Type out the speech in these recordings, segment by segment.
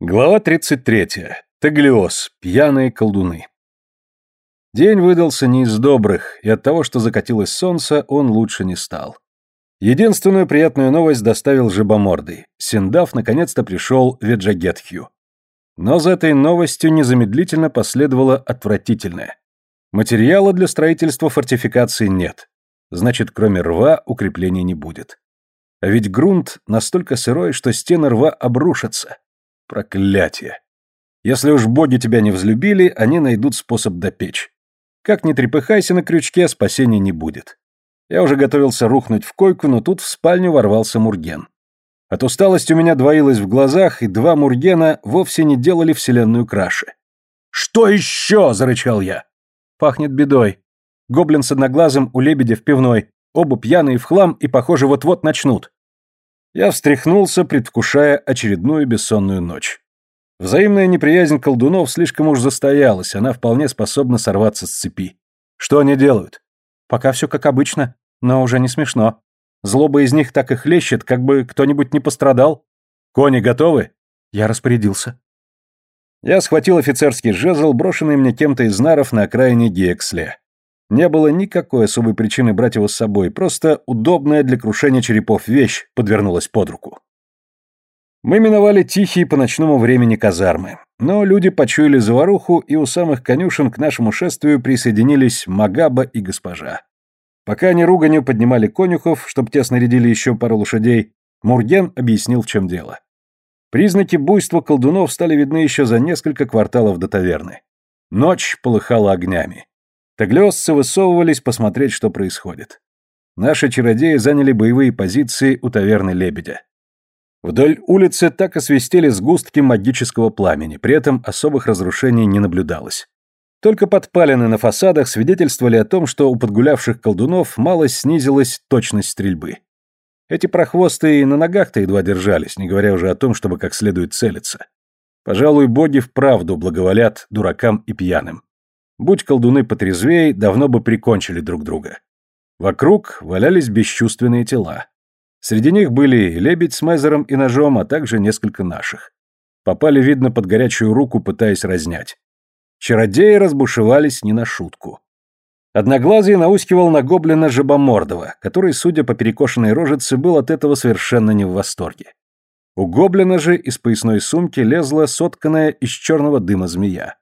Глава 33. Таглиоз. Пьяные колдуны. День выдался не из добрых, и от того, что закатилось солнце, он лучше не стал. Единственную приятную новость доставил жабомордый. Синдав наконец-то пришел Веджагетхью. Но за этой новостью незамедлительно последовало отвратительное. Материала для строительства фортификации нет. Значит, кроме рва укрепления не будет. А ведь грунт настолько сырой, что стены рва обрушатся. Проклятие. Если уж боги тебя не взлюбили, они найдут способ допечь. Как ни трепыхайся на крючке, спасения не будет. Я уже готовился рухнуть в койку, но тут в спальню ворвался Мурген. От усталости у меня двоилось в глазах, и два Мургена вовсе не делали вселенную краше. «Что еще?» – зарычал я. «Пахнет бедой. Гоблин с одноглазым у лебедя в пивной. Оба пьяные в хлам и, похоже, вот-вот начнут. Я встряхнулся, предвкушая очередную бессонную ночь. Взаимная неприязнь колдунов слишком уж застоялась, она вполне способна сорваться с цепи. Что они делают? Пока все как обычно, но уже не смешно. Злоба из них так и хлещет, как бы кто-нибудь не пострадал. Кони готовы? Я распорядился. Я схватил офицерский жезл, брошенный мне кем-то из наров на окраине Гиексле. Не было никакой особой причины брать его с собой, просто удобная для крушения черепов вещь подвернулась под руку. Мы миновали тихие по ночному времени казармы, но люди почуяли заваруху, и у самых конюшен к нашему шествию присоединились Магаба и госпожа. Пока они руганью поднимали конюхов, чтоб те снарядили еще пару лошадей, Мурген объяснил, в чем дело. Признаки буйства колдунов стали видны еще за несколько кварталов до таверны. Ночь полыхала огнями. Таглиосцы высовывались посмотреть, что происходит. Наши чародеи заняли боевые позиции у таверны Лебедя. Вдоль улицы так освистели сгустки магического пламени, при этом особых разрушений не наблюдалось. Только подпалины на фасадах свидетельствовали о том, что у подгулявших колдунов мало снизилась точность стрельбы. Эти прохвосты и на ногах-то едва держались, не говоря уже о том, чтобы как следует целиться. Пожалуй, боги вправду благоволят дуракам и пьяным. Будь колдуны потрезвей, давно бы прикончили друг друга. Вокруг валялись бесчувственные тела. Среди них были лебедь с мезером и ножом, а также несколько наших. Попали, видно, под горячую руку, пытаясь разнять. Чародеи разбушевались не на шутку. Одноглазый наускивал на гоблина Жабомордова, который, судя по перекошенной рожице, был от этого совершенно не в восторге. У гоблина же из поясной сумки лезла сотканная из черного дыма змея.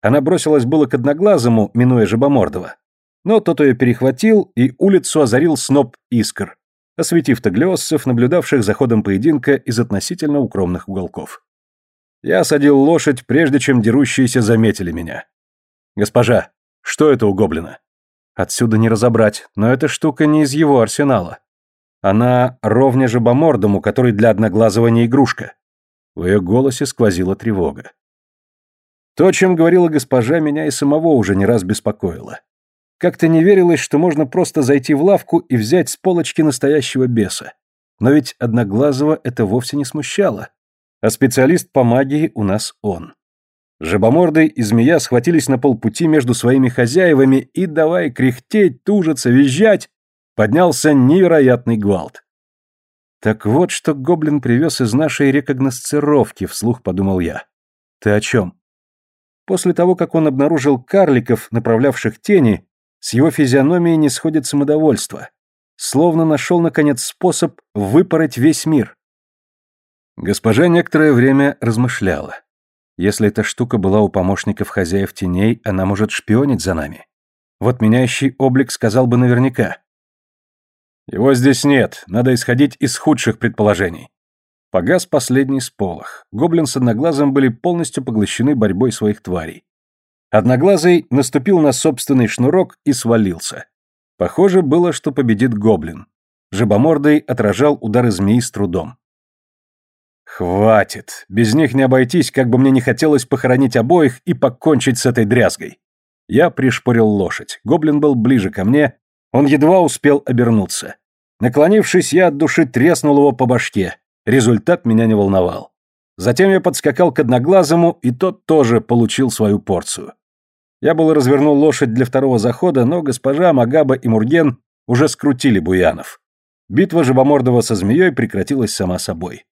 Она бросилась было к одноглазому, минуя Жабомордова. Но тот ее перехватил, и улицу озарил сноп искр, осветив таглиоссов, наблюдавших за ходом поединка из относительно укромных уголков. Я садил лошадь, прежде чем дерущиеся заметили меня. «Госпожа, что это у гоблина?» «Отсюда не разобрать, но эта штука не из его арсенала. Она ровня жабомордому, который для одноглазого не игрушка». В ее голосе сквозила тревога. То, о чем говорила госпожа, меня и самого уже не раз беспокоило. Как-то не верилось, что можно просто зайти в лавку и взять с полочки настоящего беса. Но ведь Одноглазого это вовсе не смущало. А специалист по магии у нас он. Жабомордый и змея схватились на полпути между своими хозяевами и, давай кряхтеть, тужиться, визжать, поднялся невероятный гвалт. «Так вот, что гоблин привез из нашей рекогносцировки», — вслух подумал я. «Ты о чем?» После того, как он обнаружил карликов, направлявших тени, с его физиономией не сходит самодовольство. Словно нашел, наконец, способ выпороть весь мир. Госпожа некоторое время размышляла. Если эта штука была у помощников хозяев теней, она может шпионить за нами. Вот меняющий облик сказал бы наверняка. Его здесь нет, надо исходить из худших предположений. Погас последний сполох. Гоблин с Одноглазым были полностью поглощены борьбой своих тварей. Одноглазый наступил на собственный шнурок и свалился. Похоже было, что победит гоблин. Жабомордый отражал удары змеи с трудом. «Хватит! Без них не обойтись, как бы мне не хотелось похоронить обоих и покончить с этой дрязгой!» Я пришпорил лошадь. Гоблин был ближе ко мне, он едва успел обернуться. Наклонившись, я от души треснул его по башке. Результат меня не волновал. Затем я подскакал к одноглазому, и тот тоже получил свою порцию. Я был развернул лошадь для второго захода, но госпожа Магаба и Мурген уже скрутили буянов. Битва Жабомордова со змеей прекратилась сама собой.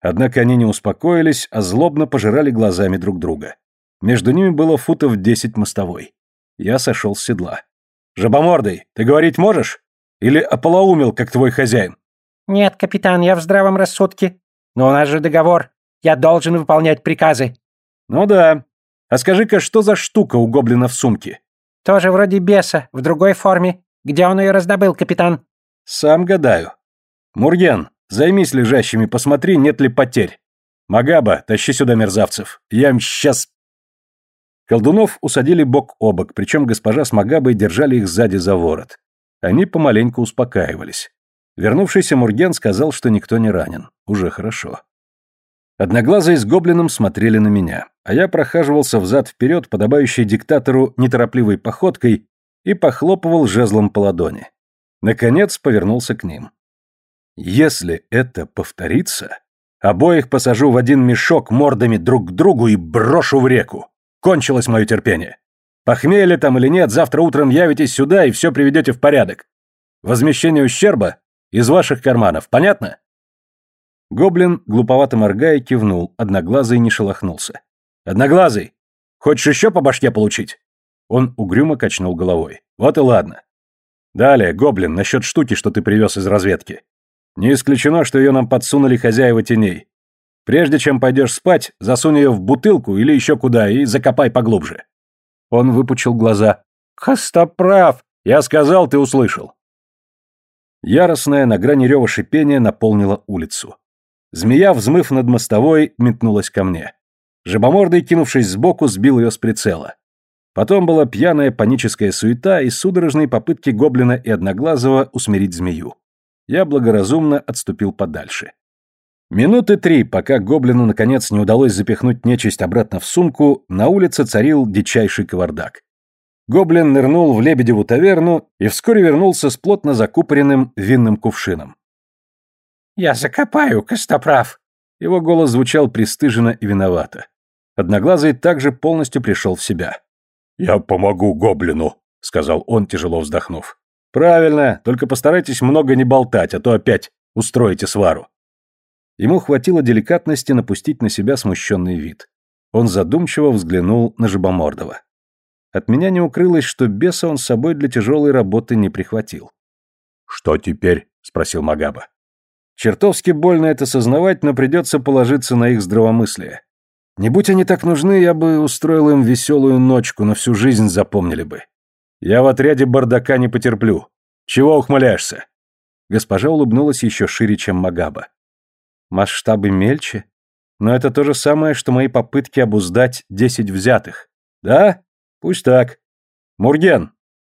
Однако они не успокоились, а злобно пожирали глазами друг друга. Между ними было футов десять мостовой. Я сошел с седла. «Жабомордый, ты говорить можешь? Или ополоумел, как твой хозяин?» «Нет, капитан, я в здравом рассудке. Но у нас же договор. Я должен выполнять приказы». «Ну да. А скажи-ка, что за штука у гоблина в сумке?» «Тоже вроде беса, в другой форме. Где он ее раздобыл, капитан?» «Сам гадаю. Мурген, займись лежащими, посмотри, нет ли потерь. Магаба, тащи сюда мерзавцев. Я им сейчас...» Колдунов усадили бок о бок, причем госпожа с Магабой держали их сзади за ворот. Они помаленьку успокаивались. Вернувшийся Мурген сказал, что никто не ранен. Уже хорошо. Одноглазые с гоблином смотрели на меня, а я прохаживался взад-вперед, подобающей диктатору неторопливой походкой, и похлопывал жезлом по ладони. Наконец повернулся к ним. «Если это повторится, обоих посажу в один мешок мордами друг к другу и брошу в реку. Кончилось мое терпение. Похмелье там или нет, завтра утром явитесь сюда и все приведете в порядок. Возмещение ущерба из ваших карманов, понятно?» Гоблин, глуповато моргая, кивнул, одноглазый не шелохнулся. «Одноглазый! Хочешь еще по башке получить?» Он угрюмо качнул головой. «Вот и ладно. Далее, Гоблин, насчет штуки, что ты привез из разведки. Не исключено, что ее нам подсунули хозяева теней. Прежде чем пойдешь спать, засунь ее в бутылку или еще куда и закопай поглубже». Он выпучил глаза. «Костоправ! Я сказал, ты услышал!» Яростная на грани рева шипения наполнила улицу. Змея, взмыв над мостовой, метнулась ко мне. Жабомордый, кинувшись сбоку, сбил ее с прицела. Потом была пьяная паническая суета и судорожные попытки гоблина и одноглазого усмирить змею. Я благоразумно отступил подальше. Минуты три, пока гоблину наконец не удалось запихнуть нечисть обратно в сумку, на улице царил дичайший кавардак. Гоблин нырнул в Лебедеву таверну и вскоре вернулся с плотно закупоренным винным кувшином. «Я закопаю, Костоправ!» Его голос звучал пристыженно и виновато. Одноглазый также полностью пришел в себя. «Я помогу гоблину», — сказал он, тяжело вздохнув. «Правильно, только постарайтесь много не болтать, а то опять устроите свару». Ему хватило деликатности напустить на себя смущенный вид. Он задумчиво взглянул на Жабомордова. От меня не укрылось, что беса он с собой для тяжелой работы не прихватил. «Что теперь?» — спросил Магаба. Чертовски больно это сознавать, но придется положиться на их здравомыслие. Не будь они так нужны, я бы устроил им веселую ночку, на всю жизнь запомнили бы. Я в отряде бардака не потерплю. Чего ухмыляешься?» Госпожа улыбнулась еще шире, чем Магаба. «Масштабы мельче? Но это то же самое, что мои попытки обуздать десять взятых. Да? Пусть так. Мурген,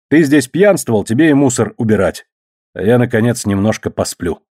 ты здесь пьянствовал, тебе и мусор убирать а я, наконец, немножко посплю.